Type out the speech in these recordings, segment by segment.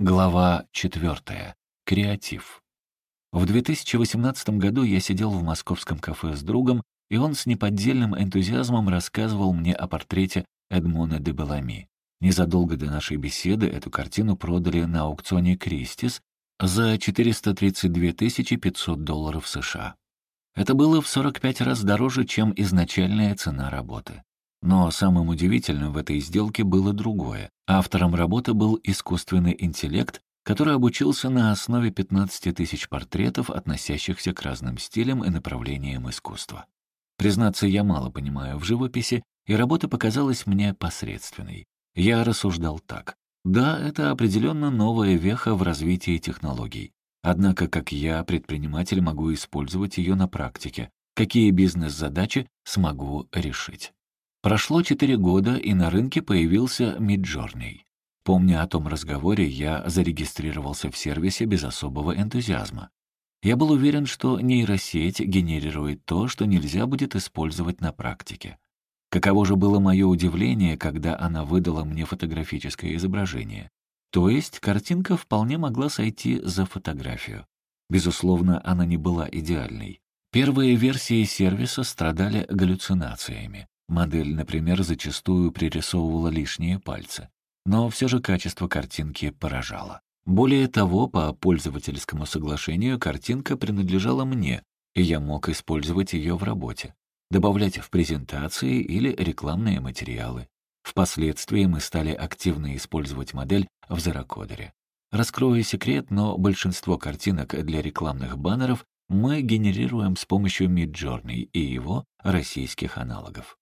Глава 4. Креатив. В 2018 году я сидел в московском кафе с другом, и он с неподдельным энтузиазмом рассказывал мне о портрете Эдмона де Белами. Незадолго до нашей беседы эту картину продали на аукционе «Кристис» за 432 500 долларов США. Это было в 45 раз дороже, чем изначальная цена работы. Но самым удивительным в этой сделке было другое. Автором работы был искусственный интеллект, который обучился на основе 15 тысяч портретов, относящихся к разным стилям и направлениям искусства. Признаться, я мало понимаю в живописи, и работа показалась мне посредственной. Я рассуждал так. Да, это определенно новая веха в развитии технологий. Однако, как я, предприниматель, могу использовать ее на практике? Какие бизнес-задачи смогу решить? Прошло четыре года, и на рынке появился Midjourney. Помня о том разговоре, я зарегистрировался в сервисе без особого энтузиазма. Я был уверен, что нейросеть генерирует то, что нельзя будет использовать на практике. Каково же было мое удивление, когда она выдала мне фотографическое изображение. То есть картинка вполне могла сойти за фотографию. Безусловно, она не была идеальной. Первые версии сервиса страдали галлюцинациями. Модель, например, зачастую пририсовывала лишние пальцы. Но все же качество картинки поражало. Более того, по пользовательскому соглашению картинка принадлежала мне, и я мог использовать ее в работе, добавлять в презентации или рекламные материалы. Впоследствии мы стали активно использовать модель в Зерокодере. Раскрою секрет, но большинство картинок для рекламных баннеров мы генерируем с помощью Midjourney и его российских аналогов.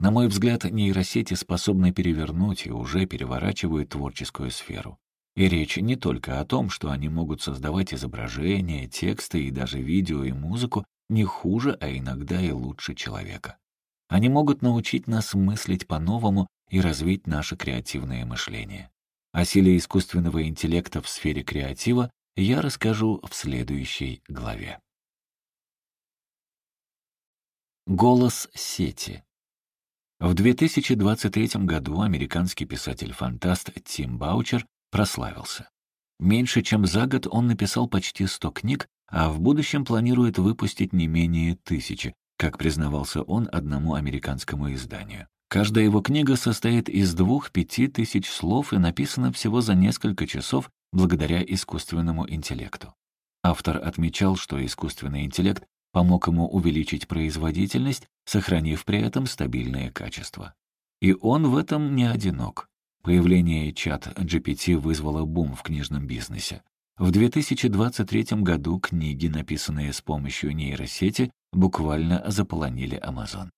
На мой взгляд, нейросети способны перевернуть и уже переворачивают творческую сферу. И речь не только о том, что они могут создавать изображения, тексты и даже видео и музыку не хуже, а иногда и лучше человека. Они могут научить нас мыслить по-новому и развить наше креативное мышление. О силе искусственного интеллекта в сфере креатива я расскажу в следующей главе. Голос сети. В 2023 году американский писатель-фантаст Тим Баучер прославился. Меньше чем за год он написал почти 100 книг, а в будущем планирует выпустить не менее тысячи, как признавался он одному американскому изданию. Каждая его книга состоит из двух-пяти тысяч слов и написана всего за несколько часов благодаря искусственному интеллекту. Автор отмечал, что искусственный интеллект помог ему увеличить производительность, сохранив при этом стабильное качество. И он в этом не одинок. Появление чат GPT вызвало бум в книжном бизнесе. В 2023 году книги, написанные с помощью нейросети, буквально заполонили Amazon.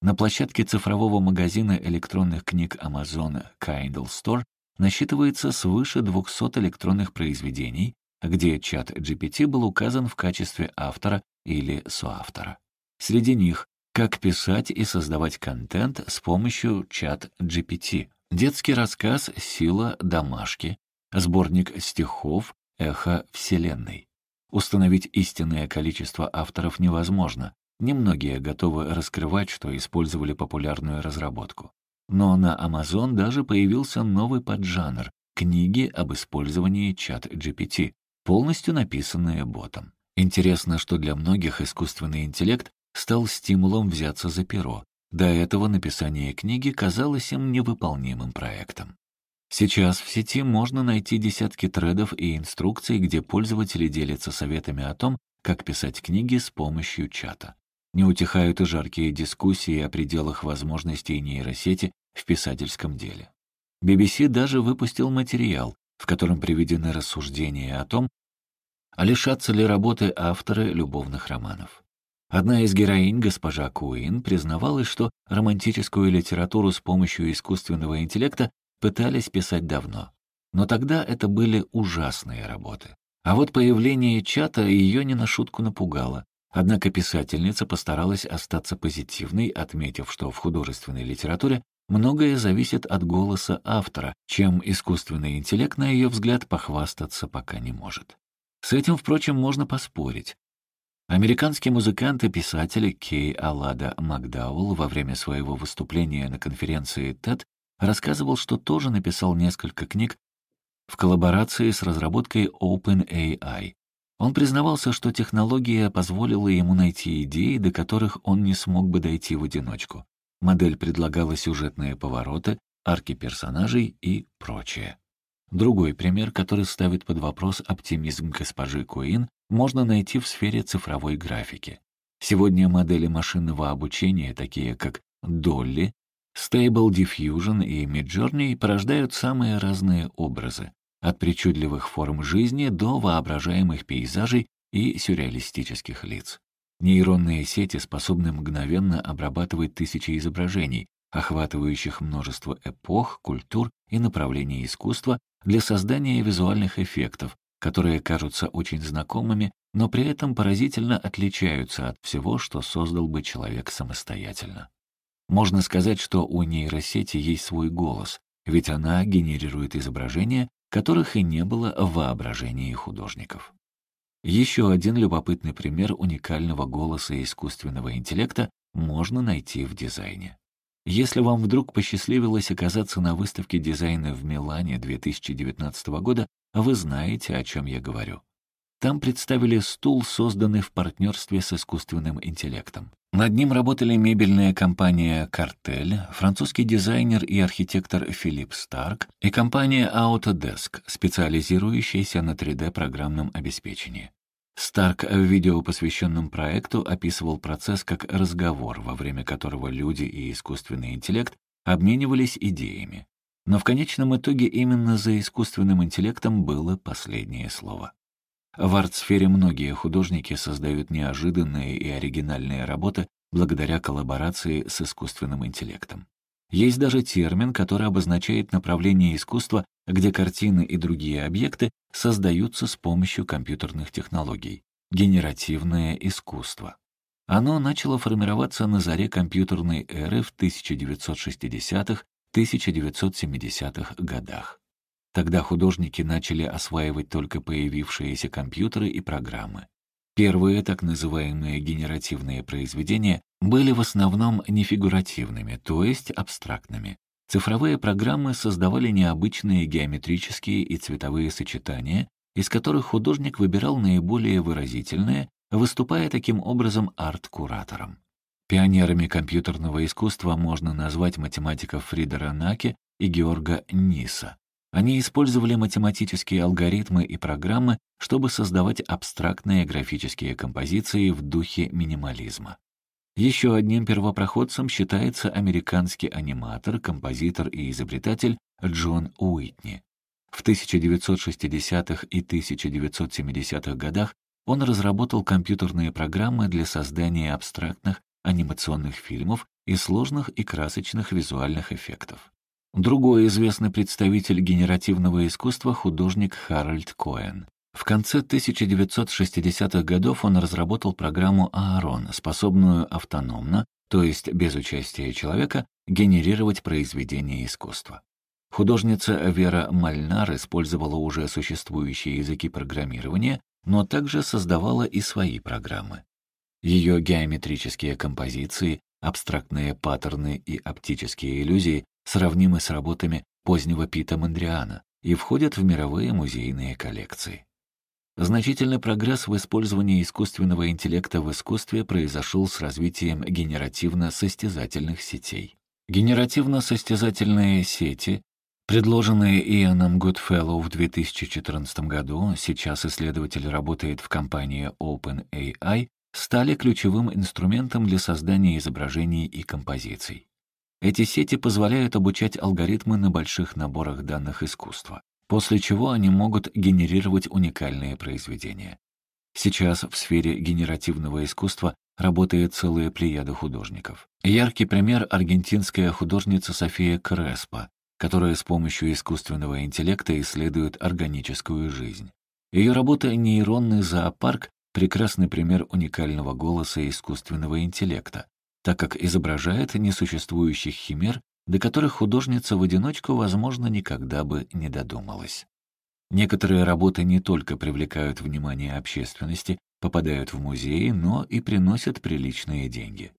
На площадке цифрового магазина электронных книг Amazon Kindle Store насчитывается свыше 200 электронных произведений, где чат GPT был указан в качестве автора или соавтора. Среди них «Как писать и создавать контент с помощью чат GPT», детский рассказ «Сила домашки», сборник стихов «Эхо Вселенной». Установить истинное количество авторов невозможно. Немногие готовы раскрывать, что использовали популярную разработку. Но на Amazon даже появился новый поджанр — книги об использовании чат GPT, полностью написанные ботом. Интересно, что для многих искусственный интеллект стал стимулом взяться за перо. До этого написание книги казалось им невыполнимым проектом. Сейчас в сети можно найти десятки тредов и инструкций, где пользователи делятся советами о том, как писать книги с помощью чата. Не утихают и жаркие дискуссии о пределах возможностей нейросети в писательском деле. BBC даже выпустил материал, в котором приведены рассуждения о том, а лишатся ли работы авторы любовных романов. Одна из героинь, госпожа Куин, признавалась, что романтическую литературу с помощью искусственного интеллекта пытались писать давно. Но тогда это были ужасные работы. А вот появление чата ее не на шутку напугало. Однако писательница постаралась остаться позитивной, отметив, что в художественной литературе многое зависит от голоса автора, чем искусственный интеллект, на ее взгляд, похвастаться пока не может. С этим, впрочем, можно поспорить. Американский музыкант и писатель Кей Алада Макдауэлл во время своего выступления на конференции TED рассказывал, что тоже написал несколько книг в коллаборации с разработкой OpenAI. Он признавался, что технология позволила ему найти идеи, до которых он не смог бы дойти в одиночку. Модель предлагала сюжетные повороты, арки персонажей и прочее. Другой пример, который ставит под вопрос оптимизм госпожи Куин, можно найти в сфере цифровой графики. Сегодня модели машинного обучения, такие как Dolly, Stable Diffusion и Midjourney, порождают самые разные образы, от причудливых форм жизни до воображаемых пейзажей и сюрреалистических лиц. Нейронные сети способны мгновенно обрабатывать тысячи изображений, охватывающих множество эпох, культур и направлений искусства для создания визуальных эффектов, которые кажутся очень знакомыми, но при этом поразительно отличаются от всего, что создал бы человек самостоятельно. Можно сказать, что у нейросети есть свой голос, ведь она генерирует изображения, которых и не было в воображении художников. Еще один любопытный пример уникального голоса искусственного интеллекта можно найти в дизайне. Если вам вдруг посчастливилось оказаться на выставке дизайна в Милане 2019 года, вы знаете, о чем я говорю. Там представили стул, созданный в партнерстве с искусственным интеллектом. Над ним работали мебельная компания «Картель», французский дизайнер и архитектор Филипп Старк и компания Autodesk, специализирующаяся на 3D-программном обеспечении. Старк в видео, посвященном проекту, описывал процесс как разговор, во время которого люди и искусственный интеллект обменивались идеями. Но в конечном итоге именно за искусственным интеллектом было последнее слово. В арт-сфере многие художники создают неожиданные и оригинальные работы благодаря коллаборации с искусственным интеллектом. Есть даже термин, который обозначает направление искусства, где картины и другие объекты создаются с помощью компьютерных технологий — генеративное искусство. Оно начало формироваться на заре компьютерной эры в 1960-1970-х годах. Тогда художники начали осваивать только появившиеся компьютеры и программы. Первые так называемые генеративные произведения были в основном нефигуративными, то есть абстрактными. Цифровые программы создавали необычные геометрические и цветовые сочетания, из которых художник выбирал наиболее выразительные, выступая таким образом арт-куратором. Пионерами компьютерного искусства можно назвать математиков Фридера Наки и Георга Ниса. Они использовали математические алгоритмы и программы, чтобы создавать абстрактные графические композиции в духе минимализма. Еще одним первопроходцем считается американский аниматор, композитор и изобретатель Джон Уитни. В 1960-х и 1970-х годах он разработал компьютерные программы для создания абстрактных анимационных фильмов и сложных и красочных визуальных эффектов. Другой известный представитель генеративного искусства — художник Харальд Коэн. В конце 1960-х годов он разработал программу Аарон, способную автономно, то есть без участия человека, генерировать произведения искусства. Художница Вера Мальнар использовала уже существующие языки программирования, но также создавала и свои программы. Ее геометрические композиции, абстрактные паттерны и оптические иллюзии сравнимы с работами позднего Пита Мандриана и входят в мировые музейные коллекции. Значительный прогресс в использовании искусственного интеллекта в искусстве произошел с развитием генеративно-состязательных сетей. Генеративно-состязательные сети, предложенные Ианом Гудфеллоу в 2014 году, сейчас исследователь работает в компании OpenAI, стали ключевым инструментом для создания изображений и композиций. Эти сети позволяют обучать алгоритмы на больших наборах данных искусства, после чего они могут генерировать уникальные произведения. Сейчас в сфере генеративного искусства работает целая плеяда художников. Яркий пример — аргентинская художница София Креспо, которая с помощью искусственного интеллекта исследует органическую жизнь. Ее работа «Нейронный зоопарк» — прекрасный пример уникального голоса искусственного интеллекта, так как изображает несуществующих химер, до которых художница в одиночку, возможно, никогда бы не додумалась. Некоторые работы не только привлекают внимание общественности, попадают в музеи, но и приносят приличные деньги.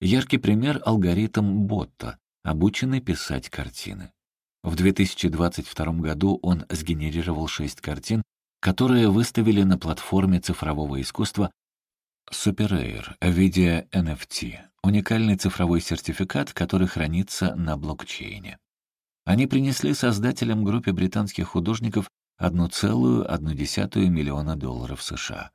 Яркий пример — алгоритм Ботта, обученный писать картины. В 2022 году он сгенерировал шесть картин, которые выставили на платформе цифрового искусства SuperAir в виде NFT, уникальный цифровой сертификат, который хранится на блокчейне. Они принесли создателям группе британских художников 1,1 миллиона долларов США.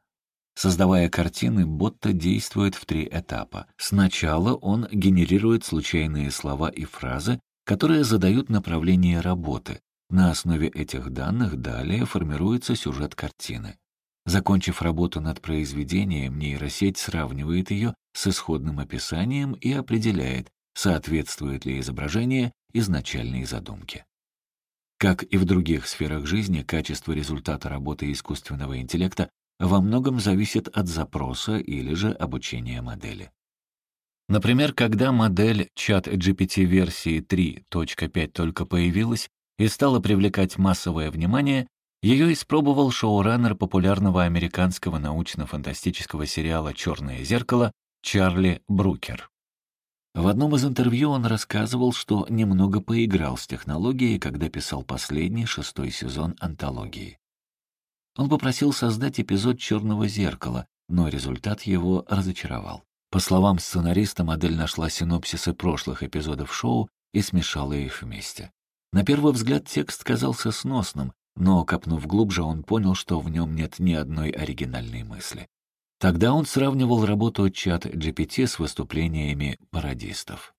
Создавая картины, Ботта действует в три этапа. Сначала он генерирует случайные слова и фразы, которые задают направление работы. На основе этих данных далее формируется сюжет картины. Закончив работу над произведением, нейросеть сравнивает ее с исходным описанием и определяет, соответствует ли изображение изначальной задумке. Как и в других сферах жизни, качество результата работы искусственного интеллекта во многом зависит от запроса или же обучения модели. Например, когда модель чат GPT версии 3.5 только появилась и стала привлекать массовое внимание, ее испробовал шоураннер популярного американского научно-фантастического сериала «Черное зеркало» Чарли Брукер. В одном из интервью он рассказывал, что немного поиграл с технологией, когда писал последний, шестой сезон антологии. Он попросил создать эпизод «Черного зеркала», но результат его разочаровал. По словам сценариста, модель нашла синопсисы прошлых эпизодов шоу и смешала их вместе. На первый взгляд текст казался сносным, но, копнув глубже, он понял, что в нем нет ни одной оригинальной мысли. Тогда он сравнивал работу чат GPT с выступлениями пародистов.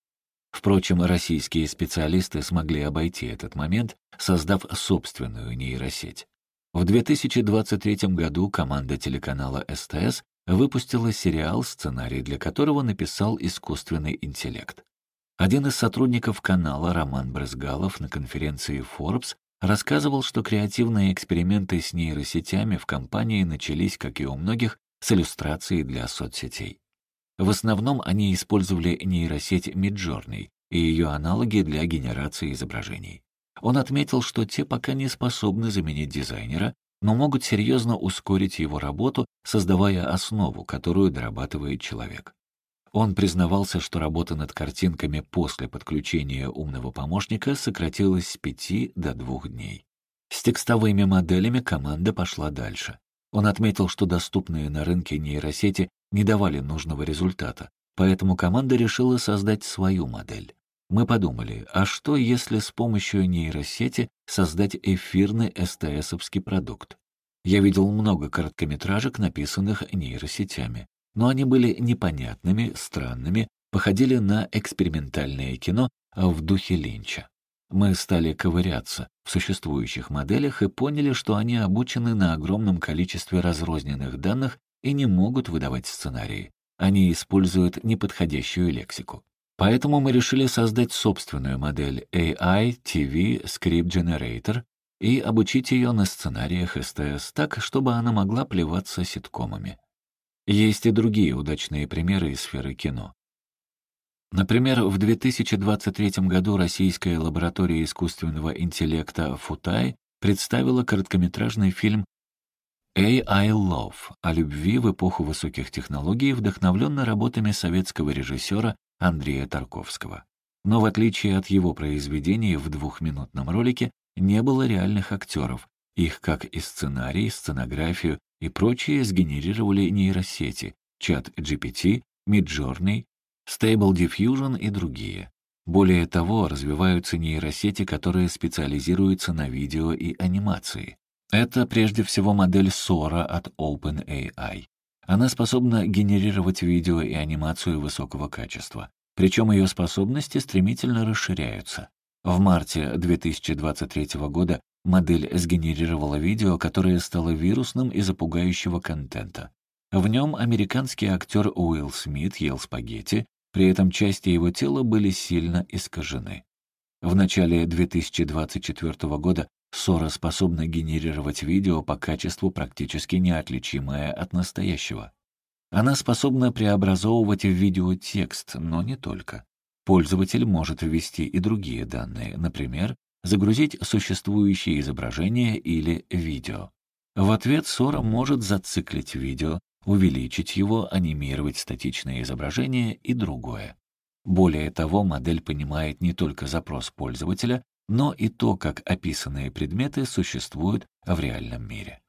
Впрочем, российские специалисты смогли обойти этот момент, создав собственную нейросеть. В 2023 году команда телеканала СТС выпустила сериал, сценарий для которого написал искусственный интеллект. Один из сотрудников канала, Роман Брызгалов, на конференции Forbes рассказывал, что креативные эксперименты с нейросетями в компании начались, как и у многих, с иллюстрацией для соцсетей. В основном они использовали нейросеть Midjourney и ее аналоги для генерации изображений. Он отметил, что те пока не способны заменить дизайнера, но могут серьезно ускорить его работу, создавая основу, которую дорабатывает человек. Он признавался, что работа над картинками после подключения умного помощника сократилась с пяти до двух дней. С текстовыми моделями команда пошла дальше. Он отметил, что доступные на рынке нейросети не давали нужного результата, поэтому команда решила создать свою модель. Мы подумали, а что, если с помощью нейросети создать эфирный СТСовский продукт? Я видел много короткометражек, написанных нейросетями, но они были непонятными, странными, походили на экспериментальное кино в духе Линча. Мы стали ковыряться в существующих моделях и поняли, что они обучены на огромном количестве разрозненных данных и не могут выдавать сценарии. Они используют неподходящую лексику. Поэтому мы решили создать собственную модель AI TV Script Generator и обучить ее на сценариях СТС так, чтобы она могла плеваться ситкомами. Есть и другие удачные примеры из сферы кино. Например, в 2023 году Российская лаборатория искусственного интеллекта «Футай» представила короткометражный фильм AI Love о любви в эпоху высоких технологий, вдохновленный работами советского режиссера Андрея Тарковского. Но в отличие от его произведений в двухминутном ролике не было реальных актеров. Их, как и сценарий, сценографию и прочее, сгенерировали нейросети, чат GPT, Midjourney, Stable Diffusion и другие. Более того, развиваются нейросети, которые специализируются на видео и анимации. Это прежде всего модель Sora от OpenAI. Она способна генерировать видео и анимацию высокого качества. Причем ее способности стремительно расширяются. В марте 2023 года модель сгенерировала видео, которое стало вирусным из-за пугающего контента. В нем американский актер Уилл Смит ел спагетти, при этом части его тела были сильно искажены. В начале 2024 года Сора способна генерировать видео по качеству практически неотличимое от настоящего. Она способна преобразовывать в видео текст, но не только. Пользователь может ввести и другие данные, например, загрузить существующее изображение или видео. В ответ Сора может зациклить видео, увеличить его, анимировать статичное изображение и другое. Более того, модель понимает не только запрос пользователя, но и то, как описанные предметы существуют в реальном мире.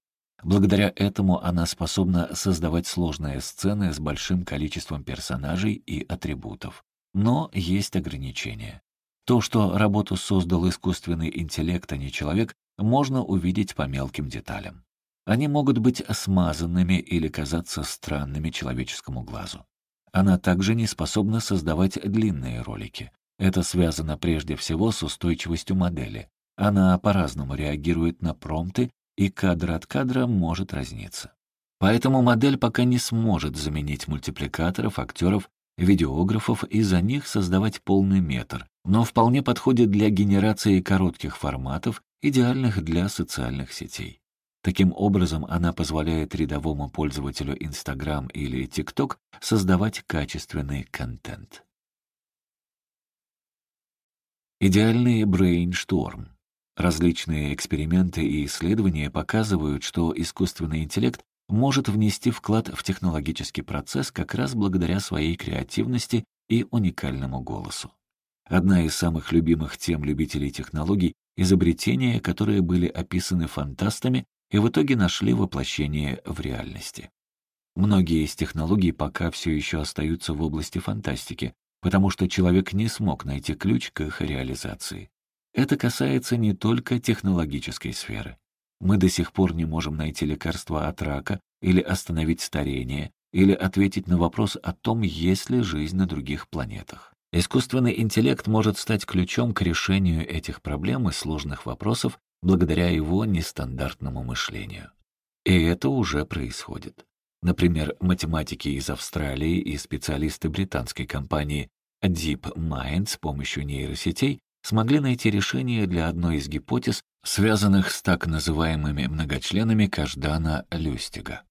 Благодаря этому она способна создавать сложные сцены с большим количеством персонажей и атрибутов. Но есть ограничения. То, что работу создал искусственный интеллект, а не человек, можно увидеть по мелким деталям. Они могут быть смазанными или казаться странными человеческому глазу. Она также не способна создавать длинные ролики. Это связано прежде всего с устойчивостью модели. Она по-разному реагирует на промпты, и кадр от кадра может разниться. Поэтому модель пока не сможет заменить мультипликаторов, актеров, видеографов и за них создавать полный метр, но вполне подходит для генерации коротких форматов, идеальных для социальных сетей. Таким образом, она позволяет рядовому пользователю Instagram или TikTok создавать качественный контент. Идеальный брейншторм. Различные эксперименты и исследования показывают, что искусственный интеллект может внести вклад в технологический процесс как раз благодаря своей креативности и уникальному голосу. Одна из самых любимых тем любителей технологий — изобретения, которые были описаны фантастами и в итоге нашли воплощение в реальности. Многие из технологий пока все еще остаются в области фантастики, потому что человек не смог найти ключ к их реализации. Это касается не только технологической сферы. Мы до сих пор не можем найти лекарство от рака или остановить старение, или ответить на вопрос о том, есть ли жизнь на других планетах. Искусственный интеллект может стать ключом к решению этих проблем и сложных вопросов благодаря его нестандартному мышлению. И это уже происходит. Например, математики из Австралии и специалисты британской компании DeepMind с помощью нейросетей смогли найти решение для одной из гипотез, связанных с так называемыми многочленами Каждана-Люстига.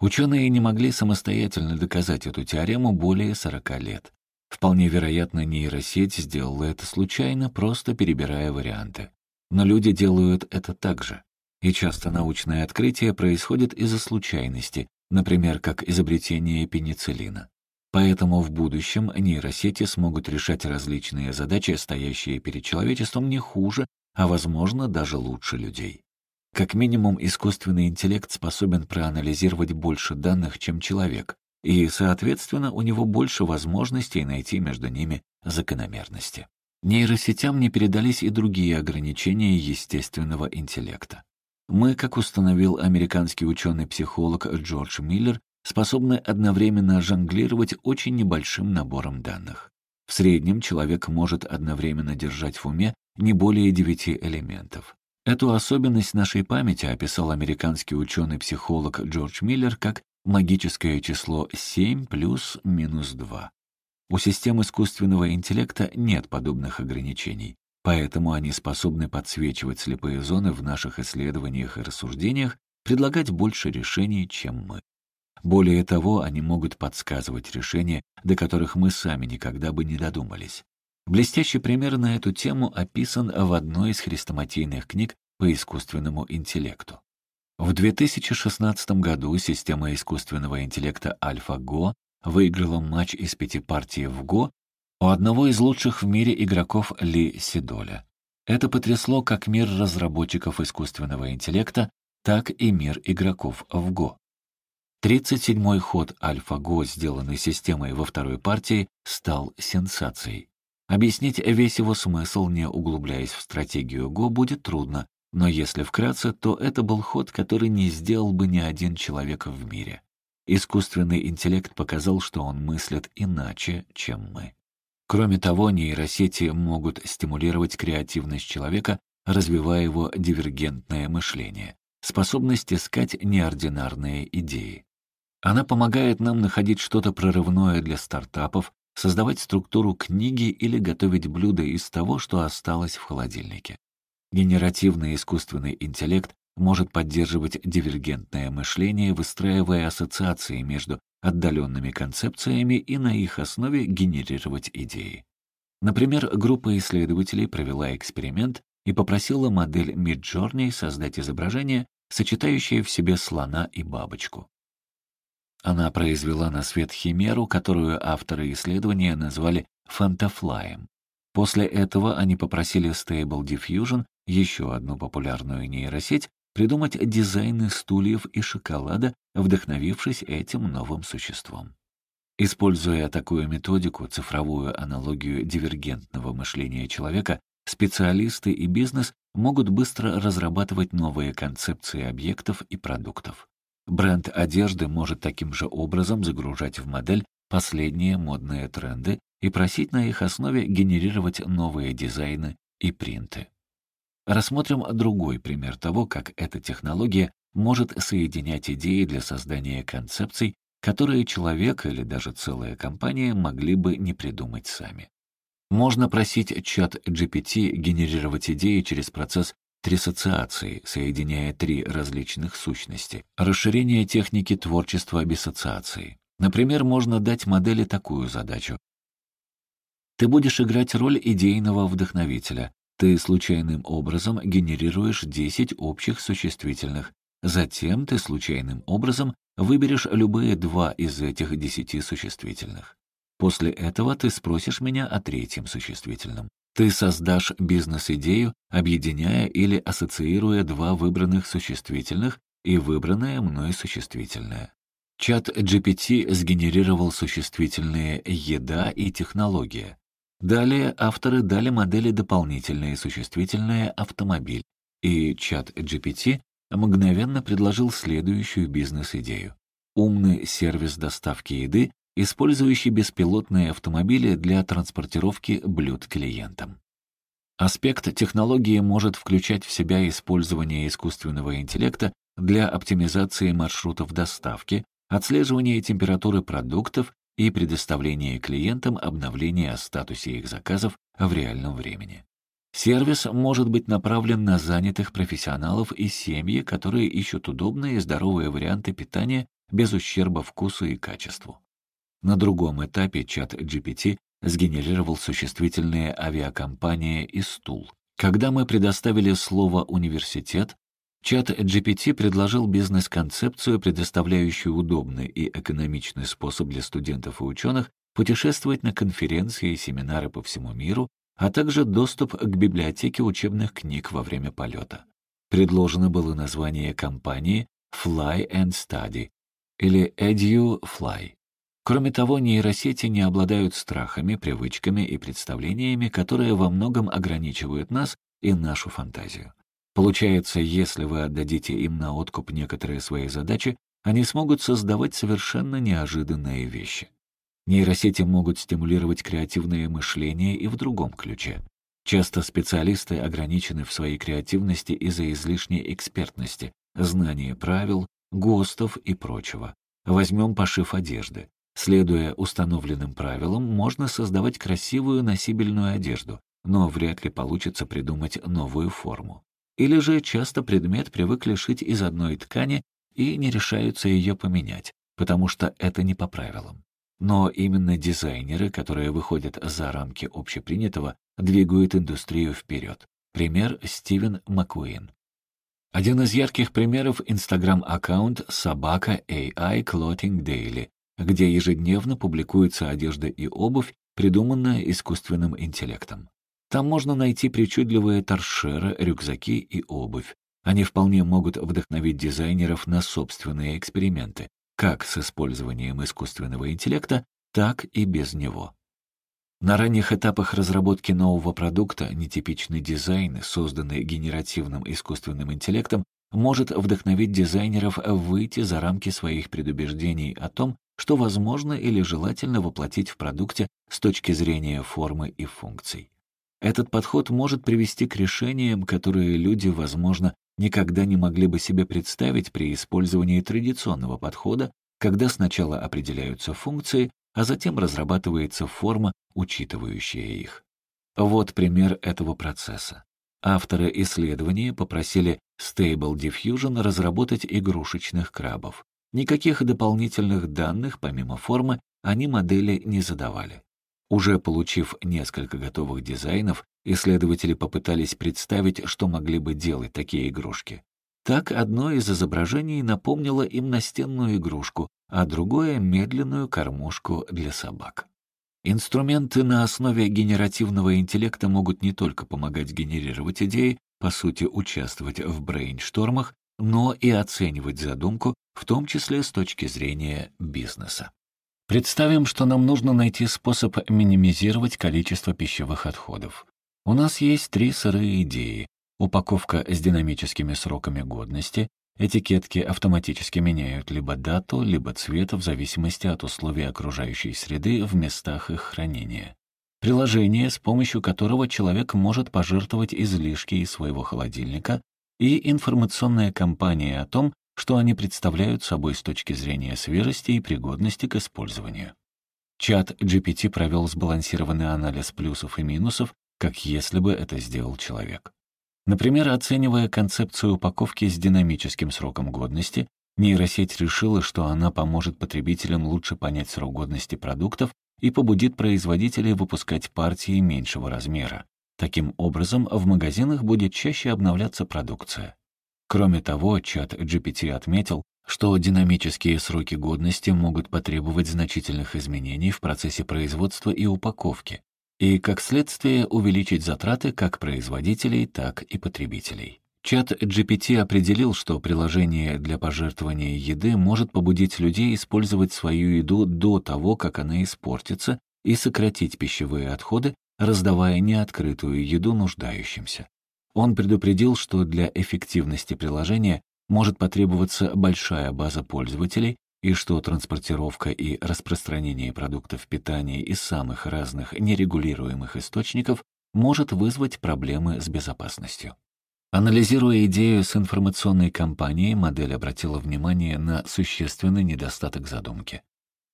Ученые не могли самостоятельно доказать эту теорему более 40 лет. Вполне вероятно, нейросеть сделала это случайно, просто перебирая варианты. Но люди делают это так же. И часто научное открытие происходит из-за случайности, например, как изобретение пенициллина. Поэтому в будущем нейросети смогут решать различные задачи, стоящие перед человечеством, не хуже, а, возможно, даже лучше людей. Как минимум, искусственный интеллект способен проанализировать больше данных, чем человек, и, соответственно, у него больше возможностей найти между ними закономерности. Нейросетям не передались и другие ограничения естественного интеллекта. Мы, как установил американский ученый-психолог Джордж Миллер, способны одновременно жонглировать очень небольшим набором данных. В среднем человек может одновременно держать в уме не более девяти элементов. Эту особенность нашей памяти описал американский ученый-психолог Джордж Миллер как магическое число 7 плюс минус 2. У систем искусственного интеллекта нет подобных ограничений, поэтому они способны подсвечивать слепые зоны в наших исследованиях и рассуждениях, предлагать больше решений, чем мы. Более того, они могут подсказывать решения, до которых мы сами никогда бы не додумались. Блестящий пример на эту тему описан в одной из хрестоматийных книг по искусственному интеллекту. В 2016 году система искусственного интеллекта AlphaGo выиграла матч из пяти партий в ГО у одного из лучших в мире игроков Ли Сидоля. Это потрясло как мир разработчиков искусственного интеллекта, так и мир игроков в ГО. 37-й ход Альфа-ГО, сделанный системой во второй партии, стал сенсацией. Объяснить весь его смысл, не углубляясь в стратегию ГО, будет трудно, но если вкратце, то это был ход, который не сделал бы ни один человек в мире. Искусственный интеллект показал, что он мыслит иначе, чем мы. Кроме того, нейросети могут стимулировать креативность человека, развивая его дивергентное мышление, способность искать неординарные идеи. Она помогает нам находить что-то прорывное для стартапов, создавать структуру книги или готовить блюда из того, что осталось в холодильнике. Генеративный искусственный интеллект может поддерживать дивергентное мышление, выстраивая ассоциации между отдаленными концепциями и на их основе генерировать идеи. Например, группа исследователей провела эксперимент и попросила модель Midjourney создать изображение, сочетающее в себе слона и бабочку. Она произвела на свет химеру, которую авторы исследования назвали фантафлаем. После этого они попросили Stable Diffusion, еще одну популярную нейросеть, придумать дизайны стульев и шоколада, вдохновившись этим новым существом. Используя такую методику, цифровую аналогию дивергентного мышления человека, специалисты и бизнес могут быстро разрабатывать новые концепции объектов и продуктов. Бренд одежды может таким же образом загружать в модель последние модные тренды и просить на их основе генерировать новые дизайны и принты. Рассмотрим другой пример того, как эта технология может соединять идеи для создания концепций, которые человек или даже целая компания могли бы не придумать сами. Можно просить чат GPT генерировать идеи через процесс трисоциации, соединяя три различных сущности, расширение техники творчества биссоциации. Например, можно дать модели такую задачу. Ты будешь играть роль идейного вдохновителя. Ты случайным образом генерируешь 10 общих существительных. Затем ты случайным образом выберешь любые два из этих десяти существительных. После этого ты спросишь меня о третьем существительном. Ты создашь бизнес-идею, объединяя или ассоциируя два выбранных существительных и выбранное мной существительное. Чат GPT сгенерировал существительные «еда» и «технология». Далее авторы дали модели дополнительные существительные «автомобиль», и чат GPT мгновенно предложил следующую бизнес-идею. Умный сервис доставки еды, использующий беспилотные автомобили для транспортировки блюд клиентам. Аспект технологии может включать в себя использование искусственного интеллекта для оптимизации маршрутов доставки, отслеживания температуры продуктов и предоставления клиентам обновления о статусе их заказов в реальном времени. Сервис может быть направлен на занятых профессионалов и семьи, которые ищут удобные и здоровые варианты питания без ущерба вкусу и качеству. На другом этапе чат GPT сгенерировал существительные авиакомпания и стул. Когда мы предоставили слово «университет», чат GPT предложил бизнес-концепцию, предоставляющую удобный и экономичный способ для студентов и ученых путешествовать на конференции и семинары по всему миру а также доступ к библиотеке учебных книг во время полета. Предложено было название компании Fly and Study или EduFly. Кроме того, нейросети не обладают страхами, привычками и представлениями, которые во многом ограничивают нас и нашу фантазию. Получается, если вы отдадите им на откуп некоторые свои задачи, они смогут создавать совершенно неожиданные вещи. Нейросети могут стимулировать креативное мышление и в другом ключе. Часто специалисты ограничены в своей креативности из-за излишней экспертности, знания правил, ГОСТов и прочего. Возьмем пошив одежды. Следуя установленным правилам, можно создавать красивую носибельную одежду, но вряд ли получится придумать новую форму. Или же часто предмет привыкли шить из одной ткани и не решаются ее поменять, потому что это не по правилам. Но именно дизайнеры, которые выходят за рамки общепринятого, двигают индустрию вперед. Пример Стивен Маккуин. Один из ярких примеров — Инстаграм-аккаунт «Собака AI Clothing Daily», где ежедневно публикуется одежда и обувь, придуманная искусственным интеллектом. Там можно найти причудливые торшеры, рюкзаки и обувь. Они вполне могут вдохновить дизайнеров на собственные эксперименты, как с использованием искусственного интеллекта, так и без него. На ранних этапах разработки нового продукта нетипичный дизайн, созданный генеративным искусственным интеллектом, может вдохновить дизайнеров выйти за рамки своих предубеждений о том, что возможно или желательно воплотить в продукте с точки зрения формы и функций. Этот подход может привести к решениям, которые люди, возможно, никогда не могли бы себе представить при использовании традиционного подхода, когда сначала определяются функции, а затем разрабатывается форма, учитывающая их. Вот пример этого процесса. Авторы исследования попросили Stable Diffusion разработать игрушечных крабов. Никаких дополнительных данных, помимо формы, они модели не задавали. Уже получив несколько готовых дизайнов, исследователи попытались представить, что могли бы делать такие игрушки. Так одно из изображений напомнило им настенную игрушку, а другое — медленную кормушку для собак. Инструменты на основе генеративного интеллекта могут не только помогать генерировать идеи, по сути участвовать в брейнштормах, но и оценивать задумку, в том числе с точки зрения бизнеса. Представим, что нам нужно найти способ минимизировать количество пищевых отходов. У нас есть три сырые идеи. Упаковка с динамическими сроками годности, этикетки автоматически меняют либо дату, либо цвет в зависимости от условий окружающей среды в местах их хранения. Приложение, с помощью которого человек может пожертвовать излишки из своего холодильника, и информационная кампания о том, что они представляют собой с точки зрения свежести и пригодности к использованию. Чат GPT провел сбалансированный анализ плюсов и минусов, как если бы это сделал человек. Например, оценивая концепцию упаковки с динамическим сроком годности, нейросеть решила, что она поможет потребителям лучше понять срок годности продуктов и побудит производителей выпускать партии меньшего размера. Таким образом, в магазинах будет чаще обновляться продукция. Кроме того, чат GPT отметил, что динамические сроки годности могут потребовать значительных изменений в процессе производства и упаковки, и, как следствие, увеличить затраты как производителей, так и потребителей. Чат GPT определил, что приложение для пожертвования еды может побудить людей использовать свою еду до того, как она испортится, и сократить пищевые отходы, раздавая неоткрытую еду нуждающимся. Он предупредил, что для эффективности приложения может потребоваться большая база пользователей и что транспортировка и распространение продуктов питания из самых разных нерегулируемых источников может вызвать проблемы с безопасностью. Анализируя идею с информационной кампанией, модель обратила внимание на существенный недостаток задумки.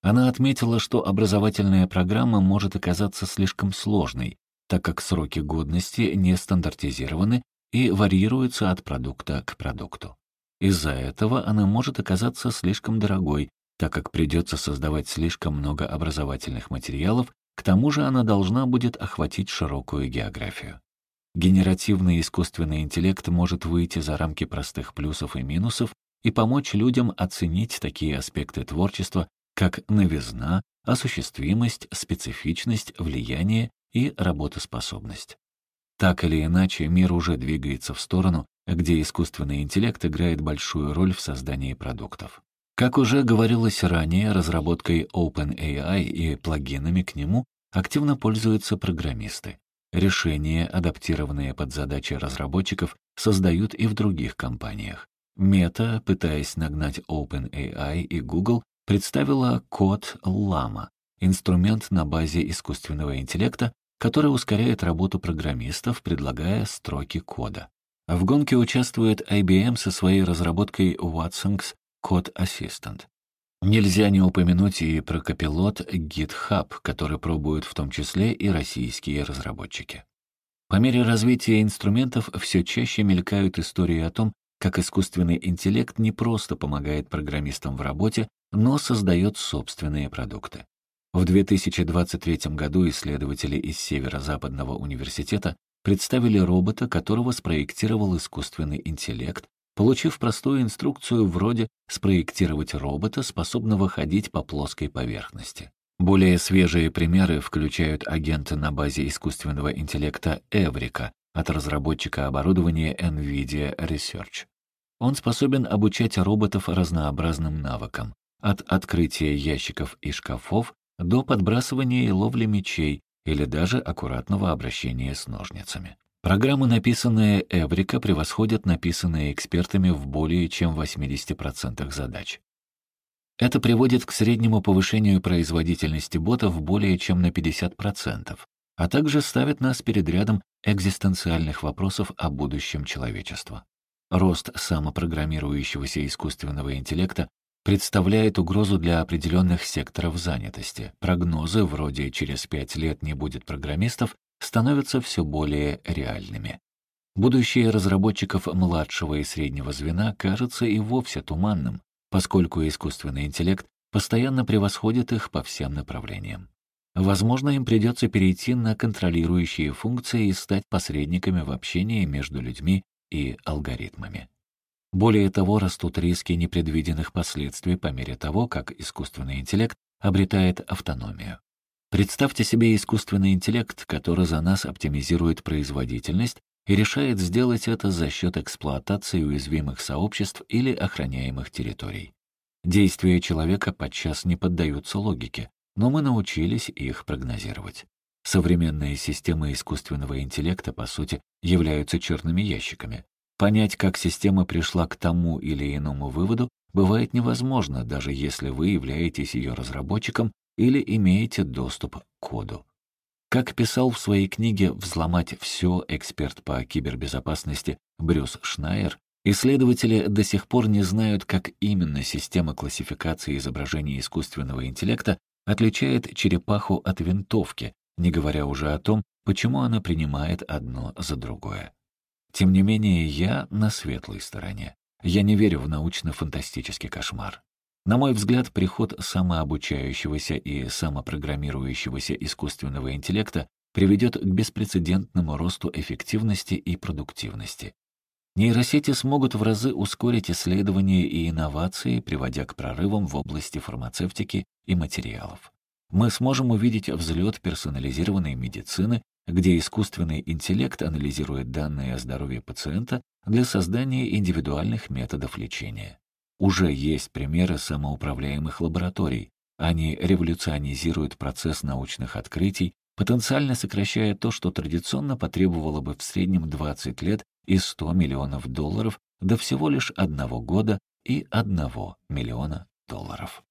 Она отметила, что образовательная программа может оказаться слишком сложной, так как сроки годности не стандартизированы и варьируются от продукта к продукту. Из-за этого она может оказаться слишком дорогой, так как придется создавать слишком много образовательных материалов, к тому же она должна будет охватить широкую географию. Генеративный искусственный интеллект может выйти за рамки простых плюсов и минусов и помочь людям оценить такие аспекты творчества, как новизна, осуществимость, специфичность, влияние и работоспособность. Так или иначе, мир уже двигается в сторону, где искусственный интеллект играет большую роль в создании продуктов. Как уже говорилось ранее, разработкой OpenAI и плагинами к нему активно пользуются программисты. Решения, адаптированные под задачи разработчиков, создают и в других компаниях. Meta, пытаясь нагнать OpenAI и Google, представила код Llama, инструмент на базе искусственного интеллекта, который ускоряет работу программистов, предлагая строки кода. В гонке участвует IBM со своей разработкой Watson's Code Assistant. Нельзя не упомянуть и про копилот GitHub, который пробуют в том числе и российские разработчики. По мере развития инструментов все чаще мелькают истории о том, как искусственный интеллект не просто помогает программистам в работе, но создает собственные продукты. В 2023 году исследователи из Северо-Западного университета представили робота, которого спроектировал искусственный интеллект, получив простую инструкцию вроде «спроектировать робота, способного ходить по плоской поверхности». Более свежие примеры включают агента на базе искусственного интеллекта Эврика от разработчика оборудования NVIDIA Research. Он способен обучать роботов разнообразным навыкам, от открытия ящиков и шкафов до подбрасывания и ловли мечей или даже аккуратного обращения с ножницами. Программы, написанные Эврика, превосходят написанные экспертами в более чем 80% задач. Это приводит к среднему повышению производительности ботов более чем на 50%, а также ставит нас перед рядом экзистенциальных вопросов о будущем человечества. Рост самопрограммирующегося искусственного интеллекта представляет угрозу для определенных секторов занятости. Прогнозы вроде «через пять лет не будет программистов» становятся все более реальными. Будущее разработчиков младшего и среднего звена кажется и вовсе туманным, поскольку искусственный интеллект постоянно превосходит их по всем направлениям. Возможно, им придется перейти на контролирующие функции и стать посредниками в общении между людьми и алгоритмами. Более того, растут риски непредвиденных последствий по мере того, как искусственный интеллект обретает автономию. Представьте себе искусственный интеллект, который за нас оптимизирует производительность и решает сделать это за счет эксплуатации уязвимых сообществ или охраняемых территорий. Действия человека подчас не поддаются логике, но мы научились их прогнозировать. Современные системы искусственного интеллекта, по сути, являются черными ящиками. Понять, как система пришла к тому или иному выводу, бывает невозможно, даже если вы являетесь ее разработчиком или имеете доступ к коду. Как писал в своей книге «Взломать все» эксперт по кибербезопасности Брюс Шнайер, исследователи до сих пор не знают, как именно система классификации изображений искусственного интеллекта отличает черепаху от винтовки, не говоря уже о том, почему она принимает одно за другое. Тем не менее, я на светлой стороне. Я не верю в научно-фантастический кошмар. На мой взгляд, приход самообучающегося и самопрограммирующегося искусственного интеллекта приведет к беспрецедентному росту эффективности и продуктивности. Нейросети смогут в разы ускорить исследования и инновации, приводя к прорывам в области фармацевтики и материалов. Мы сможем увидеть взлет персонализированной медицины, где искусственный интеллект анализирует данные о здоровье пациента для создания индивидуальных методов лечения. Уже есть примеры самоуправляемых лабораторий. Они революционизируют процесс научных открытий, потенциально сокращая то, что традиционно потребовало бы в среднем 20 лет и 100 миллионов долларов до всего лишь одного года и одного миллиона долларов.